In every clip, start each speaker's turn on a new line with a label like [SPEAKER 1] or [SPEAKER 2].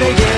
[SPEAKER 1] what you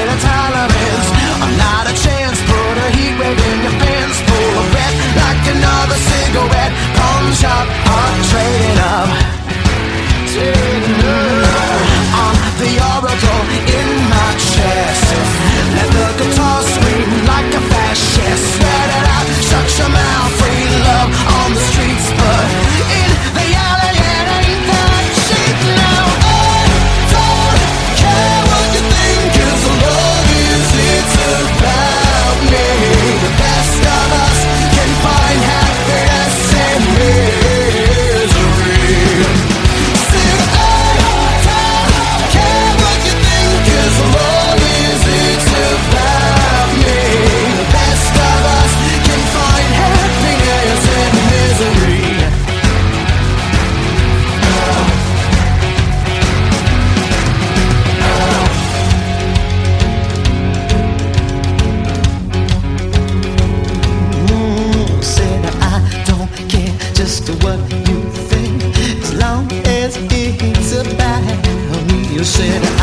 [SPEAKER 1] said.